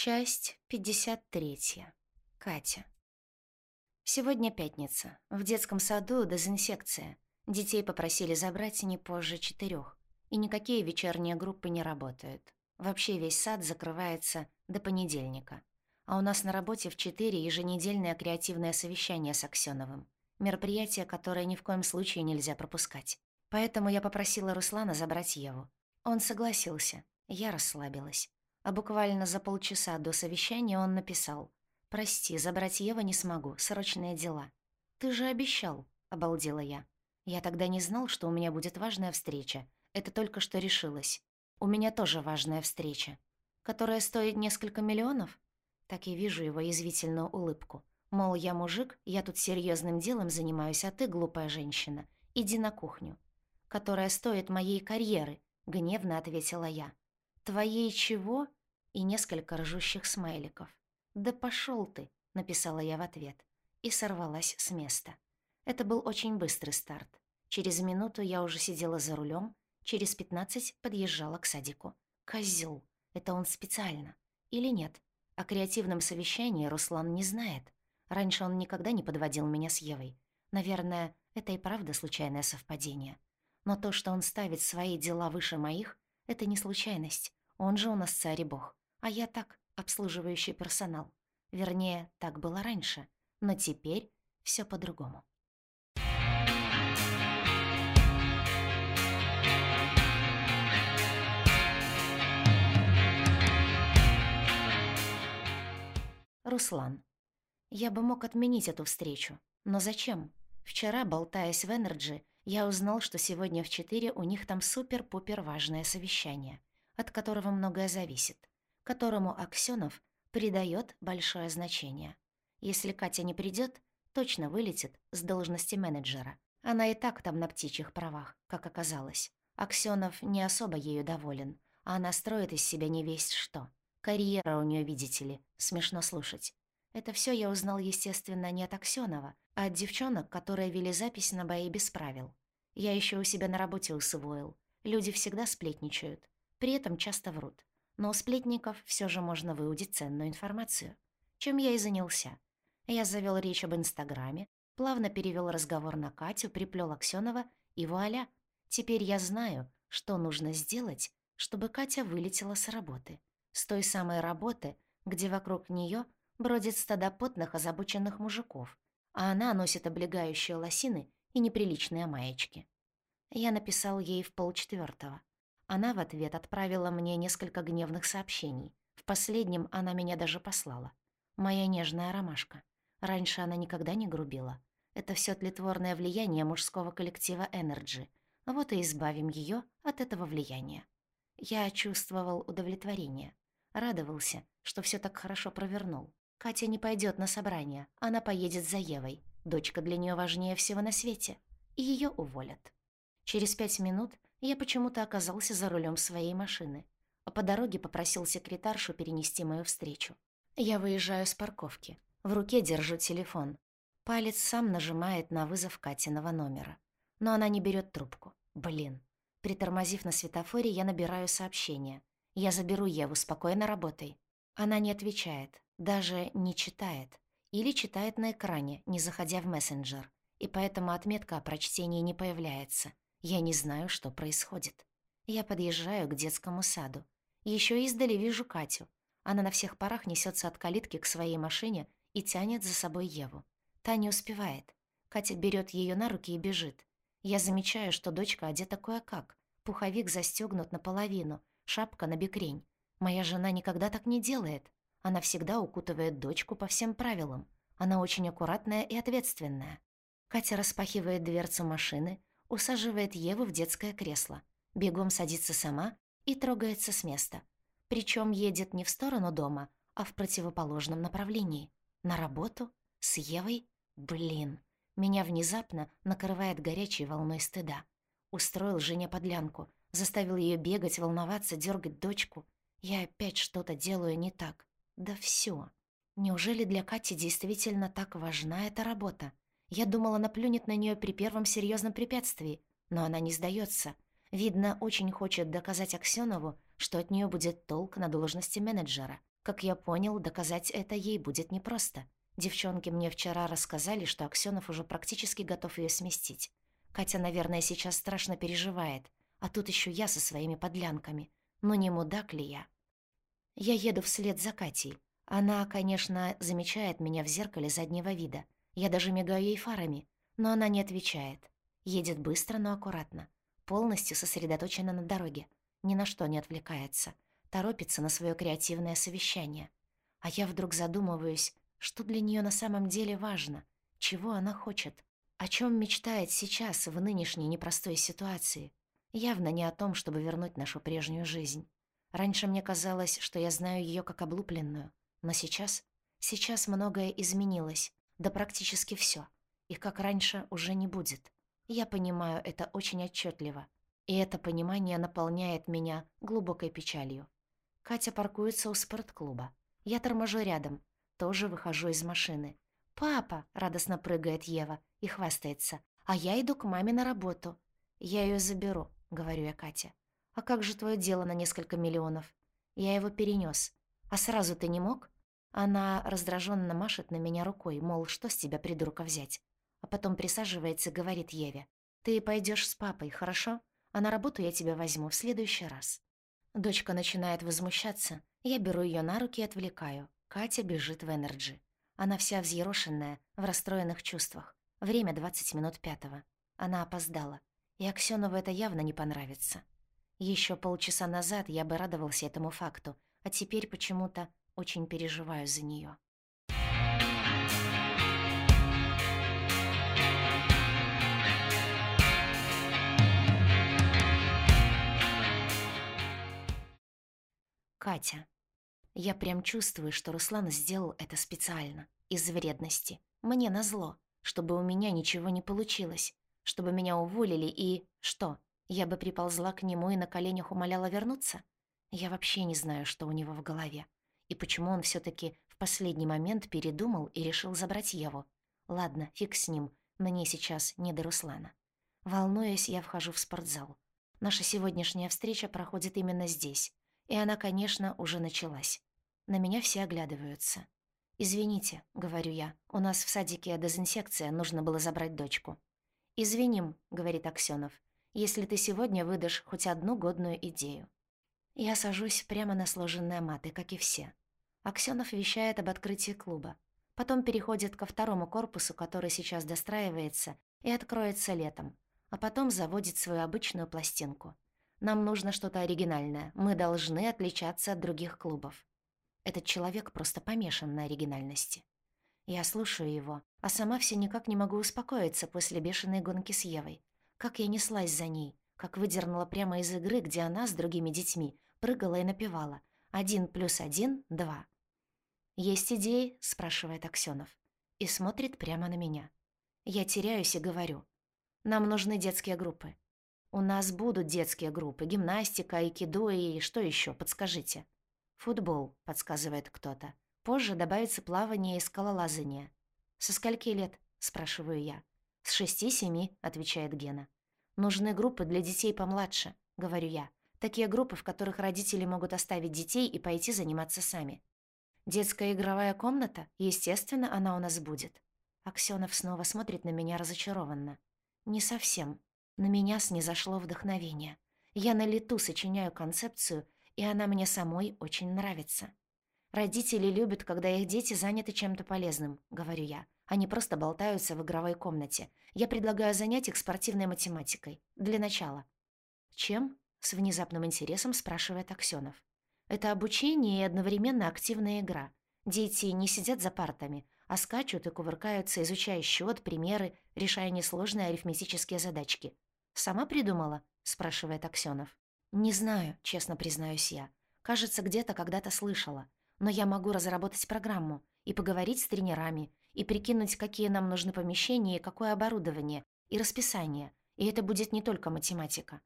Часть 53. Катя. Сегодня пятница. В детском саду дезинфекция. Детей попросили забрать не позже четырех, И никакие вечерние группы не работают. Вообще весь сад закрывается до понедельника. А у нас на работе в четыре еженедельное креативное совещание с Аксёновым. Мероприятие, которое ни в коем случае нельзя пропускать. Поэтому я попросила Руслана забрать Еву. Он согласился. Я расслабилась. А буквально за полчаса до совещания он написал. «Прости, забрать Ева не смогу, срочные дела». «Ты же обещал», — обалдела я. «Я тогда не знал, что у меня будет важная встреча. Это только что решилось. У меня тоже важная встреча. Которая стоит несколько миллионов?» Так и вижу его язвительную улыбку. Мол, я мужик, я тут серьезным делом занимаюсь, а ты, глупая женщина, иди на кухню. «Которая стоит моей карьеры», — гневно ответила я. «Твоей чего?» И несколько ржущих смайликов. «Да пошел ты!» — написала я в ответ. И сорвалась с места. Это был очень быстрый старт. Через минуту я уже сидела за рулем, через пятнадцать подъезжала к садику. Козел! Это он специально. Или нет? О креативном совещании Руслан не знает. Раньше он никогда не подводил меня с Евой. Наверное, это и правда случайное совпадение. Но то, что он ставит свои дела выше моих, это не случайность. Он же у нас царь и бог. А я так, обслуживающий персонал. Вернее, так было раньше. Но теперь все по-другому. Руслан. Я бы мог отменить эту встречу. Но зачем? Вчера, болтаясь в Энерджи, я узнал, что сегодня в 4 у них там супер-пупер важное совещание, от которого многое зависит которому Аксёнов придает большое значение. Если Катя не придет, точно вылетит с должности менеджера. Она и так там на птичьих правах, как оказалось. Аксёнов не особо ею доволен, а она строит из себя не весть что. Карьера у нее, видите ли, смешно слушать. Это все я узнал, естественно, не от Аксёнова, а от девчонок, которые вели запись на бои без правил. Я еще у себя на работе усвоил. Люди всегда сплетничают, при этом часто врут но у сплетников все же можно выудить ценную информацию. Чем я и занялся. Я завел речь об Инстаграме, плавно перевел разговор на Катю, приплел Аксенова, и вуаля! Теперь я знаю, что нужно сделать, чтобы Катя вылетела с работы. С той самой работы, где вокруг нее бродит стадо потных озабоченных мужиков, а она носит облегающие лосины и неприличные маечки. Я написал ей в полчетвертого. Она в ответ отправила мне несколько гневных сообщений. В последнем она меня даже послала. Моя нежная ромашка. Раньше она никогда не грубила. Это все тлетворное влияние мужского коллектива Energy. Вот и избавим ее от этого влияния. Я чувствовал удовлетворение. Радовался, что все так хорошо провернул. Катя не пойдет на собрание, она поедет за Евой. Дочка для нее важнее всего на свете. И ее уволят. Через пять минут я почему-то оказался за рулем своей машины, а по дороге попросил секретаршу перенести мою встречу. Я выезжаю с парковки. В руке держу телефон. Палец сам нажимает на вызов Катиного номера. Но она не берет трубку. Блин. Притормозив на светофоре, я набираю сообщение. «Я заберу Еву, спокойно работай». Она не отвечает, даже не читает. Или читает на экране, не заходя в мессенджер. И поэтому отметка о прочтении не появляется. Я не знаю, что происходит. Я подъезжаю к детскому саду. Еще издали вижу Катю. Она на всех парах несется от калитки к своей машине и тянет за собой Еву. Та не успевает. Катя берет ее на руки и бежит. Я замечаю, что дочка одета кое-как. Пуховик застегнут наполовину, шапка на бекрень. Моя жена никогда так не делает. Она всегда укутывает дочку по всем правилам. Она очень аккуратная и ответственная. Катя распахивает дверцу машины, усаживает Еву в детское кресло, бегом садится сама и трогается с места. Причем едет не в сторону дома, а в противоположном направлении. На работу? С Евой? Блин. Меня внезапно накрывает горячей волной стыда. Устроил жене подлянку, заставил ее бегать, волноваться, дергать дочку. Я опять что-то делаю не так. Да все. Неужели для Кати действительно так важна эта работа? Я думала, она плюнет на нее при первом серьезном препятствии, но она не сдается. Видно, очень хочет доказать Аксенову, что от нее будет толк на должности менеджера. Как я понял, доказать это ей будет непросто. Девчонки мне вчера рассказали, что Аксёнов уже практически готов её сместить. Катя, наверное, сейчас страшно переживает, а тут ещё я со своими подлянками. Но не мудак ли я? Я еду вслед за Катей. Она, конечно, замечает меня в зеркале заднего вида. Я даже мигаю ей фарами, но она не отвечает. Едет быстро, но аккуратно. Полностью сосредоточена на дороге. Ни на что не отвлекается. Торопится на свое креативное совещание. А я вдруг задумываюсь, что для нее на самом деле важно, чего она хочет, о чем мечтает сейчас в нынешней непростой ситуации. Явно не о том, чтобы вернуть нашу прежнюю жизнь. Раньше мне казалось, что я знаю ее как облупленную, но сейчас... Сейчас многое изменилось, да практически все, и как раньше уже не будет. Я понимаю это очень отчетливо, и это понимание наполняет меня глубокой печалью. Катя паркуется у спортклуба. Я торможу рядом, тоже выхожу из машины. «Папа!» — радостно прыгает Ева и хвастается. «А я иду к маме на работу. Я ее заберу», — говорю я Кате. «А как же твое дело на несколько миллионов?» Я его перенес. «А сразу ты не мог?» Она раздраженно машет на меня рукой, мол, что с тебя, придурка, взять? А потом присаживается и говорит Еве. «Ты пойдешь с папой, хорошо? А на работу я тебя возьму в следующий раз». Дочка начинает возмущаться. Я беру ее на руки и отвлекаю. Катя бежит в Энерджи. Она вся взъерошенная, в расстроенных чувствах. Время 20 минут пятого. Она опоздала. И Аксёнову это явно не понравится. Еще полчаса назад я бы радовался этому факту, а теперь почему-то очень переживаю за нее. Катя. Я прям чувствую, что Руслан сделал это специально, из вредности. Мне назло, чтобы у меня ничего не получилось, чтобы меня уволили и... Что, я бы приползла к нему и на коленях умоляла вернуться? Я вообще не знаю, что у него в голове. И почему он все таки в последний момент передумал и решил забрать Еву? Ладно, фиг с ним, мне сейчас не до Руслана. Волнуясь, я вхожу в спортзал. Наша сегодняшняя встреча проходит именно здесь. И она, конечно, уже началась. На меня все оглядываются. «Извините», — говорю я, — «у нас в садике дезинсекция, нужно было забрать дочку». «Извиним», — говорит Аксёнов, — «если ты сегодня выдашь хоть одну годную идею». Я сажусь прямо на сложенные маты, как и все. Аксёнов вещает об открытии клуба. Потом переходит ко второму корпусу, который сейчас достраивается и откроется летом. А потом заводит свою обычную пластинку. Нам нужно что-то оригинальное. Мы должны отличаться от других клубов. Этот человек просто помешан на оригинальности. Я слушаю его, а сама все никак не могу успокоиться после бешеной гонки с Евой. Как я неслась за ней, как выдернула прямо из игры, где она с другими детьми прыгала и напевала. «Один плюс один — два». «Есть идеи?» — спрашивает Аксёнов. И смотрит прямо на меня. Я теряюсь и говорю. «Нам нужны детские группы». «У нас будут детские группы, гимнастика, айкидо и что еще? подскажите». «Футбол», — подсказывает кто-то. «Позже добавится плавание и скалолазание». «Со скольки лет?» — спрашиваю я. «С шести-семи», — отвечает Гена. «Нужны группы для детей помладше», — говорю я. Такие группы, в которых родители могут оставить детей и пойти заниматься сами. Детская игровая комната, естественно, она у нас будет. Аксёнов снова смотрит на меня разочарованно. Не совсем. На меня снизошло вдохновение. Я на лету сочиняю концепцию, и она мне самой очень нравится. Родители любят, когда их дети заняты чем-то полезным, говорю я. Они просто болтаются в игровой комнате. Я предлагаю занять их спортивной математикой. Для начала. Чем? С внезапным интересом спрашивает Аксёнов. Это обучение и одновременно активная игра. Дети не сидят за партами, а скачут и кувыркаются, изучая счет, примеры, решая несложные арифметические задачки. «Сама придумала?» – спрашивает Аксёнов. «Не знаю», – честно признаюсь я. «Кажется, где-то когда-то слышала. Но я могу разработать программу и поговорить с тренерами, и прикинуть, какие нам нужны помещения и какое оборудование, и расписание. И это будет не только математика.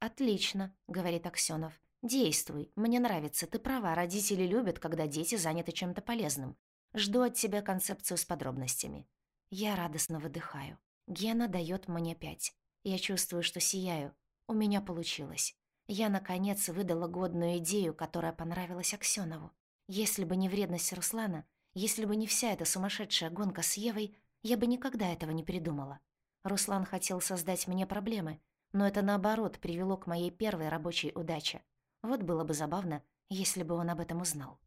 «Отлично», — говорит Аксёнов. «Действуй. Мне нравится. Ты права. Родители любят, когда дети заняты чем-то полезным. Жду от тебя концепцию с подробностями». Я радостно выдыхаю. Гена дает мне пять. Я чувствую, что сияю. У меня получилось. Я, наконец, выдала годную идею, которая понравилась Аксёнову. Если бы не вредность Руслана, если бы не вся эта сумасшедшая гонка с Евой, я бы никогда этого не придумала. Руслан хотел создать мне проблемы, но это наоборот привело к моей первой рабочей удаче. Вот было бы забавно, если бы он об этом узнал.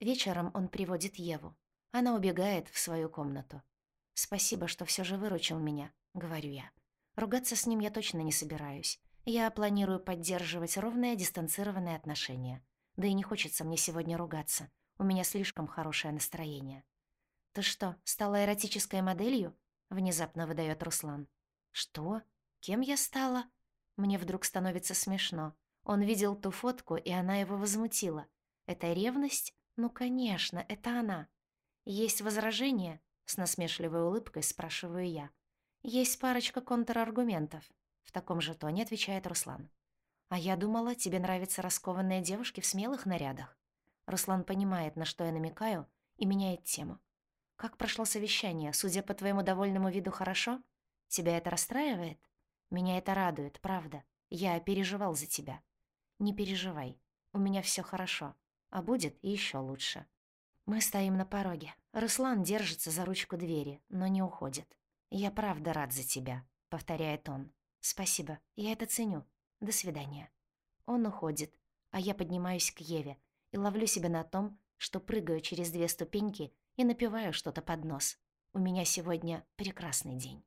Вечером он приводит Еву. Она убегает в свою комнату. «Спасибо, что все же выручил меня», — говорю я. Ругаться с ним я точно не собираюсь. Я планирую поддерживать ровное дистанцированное отношение. Да и не хочется мне сегодня ругаться. У меня слишком хорошее настроение. «Ты что, стала эротической моделью?» — внезапно выдает Руслан. «Что? Кем я стала?» Мне вдруг становится смешно. Он видел ту фотку, и она его возмутила. Это ревность? Ну, конечно, это она. Есть возражения? С насмешливой улыбкой спрашиваю я. Есть парочка контраргументов. В таком же тоне отвечает Руслан. А я думала, тебе нравятся раскованные девушки в смелых нарядах. Руслан понимает, на что я намекаю, и меняет тему. Как прошло совещание? Судя по твоему довольному виду, хорошо? Тебя это расстраивает? Меня это радует, правда. Я переживал за тебя. Не переживай. У меня все хорошо. А будет еще лучше. Мы стоим на пороге. Руслан держится за ручку двери, но не уходит. «Я правда рад за тебя», — повторяет он. «Спасибо, я это ценю. До свидания». Он уходит, а я поднимаюсь к Еве и ловлю себя на том, что прыгаю через две ступеньки и напиваю что-то под нос. У меня сегодня прекрасный день.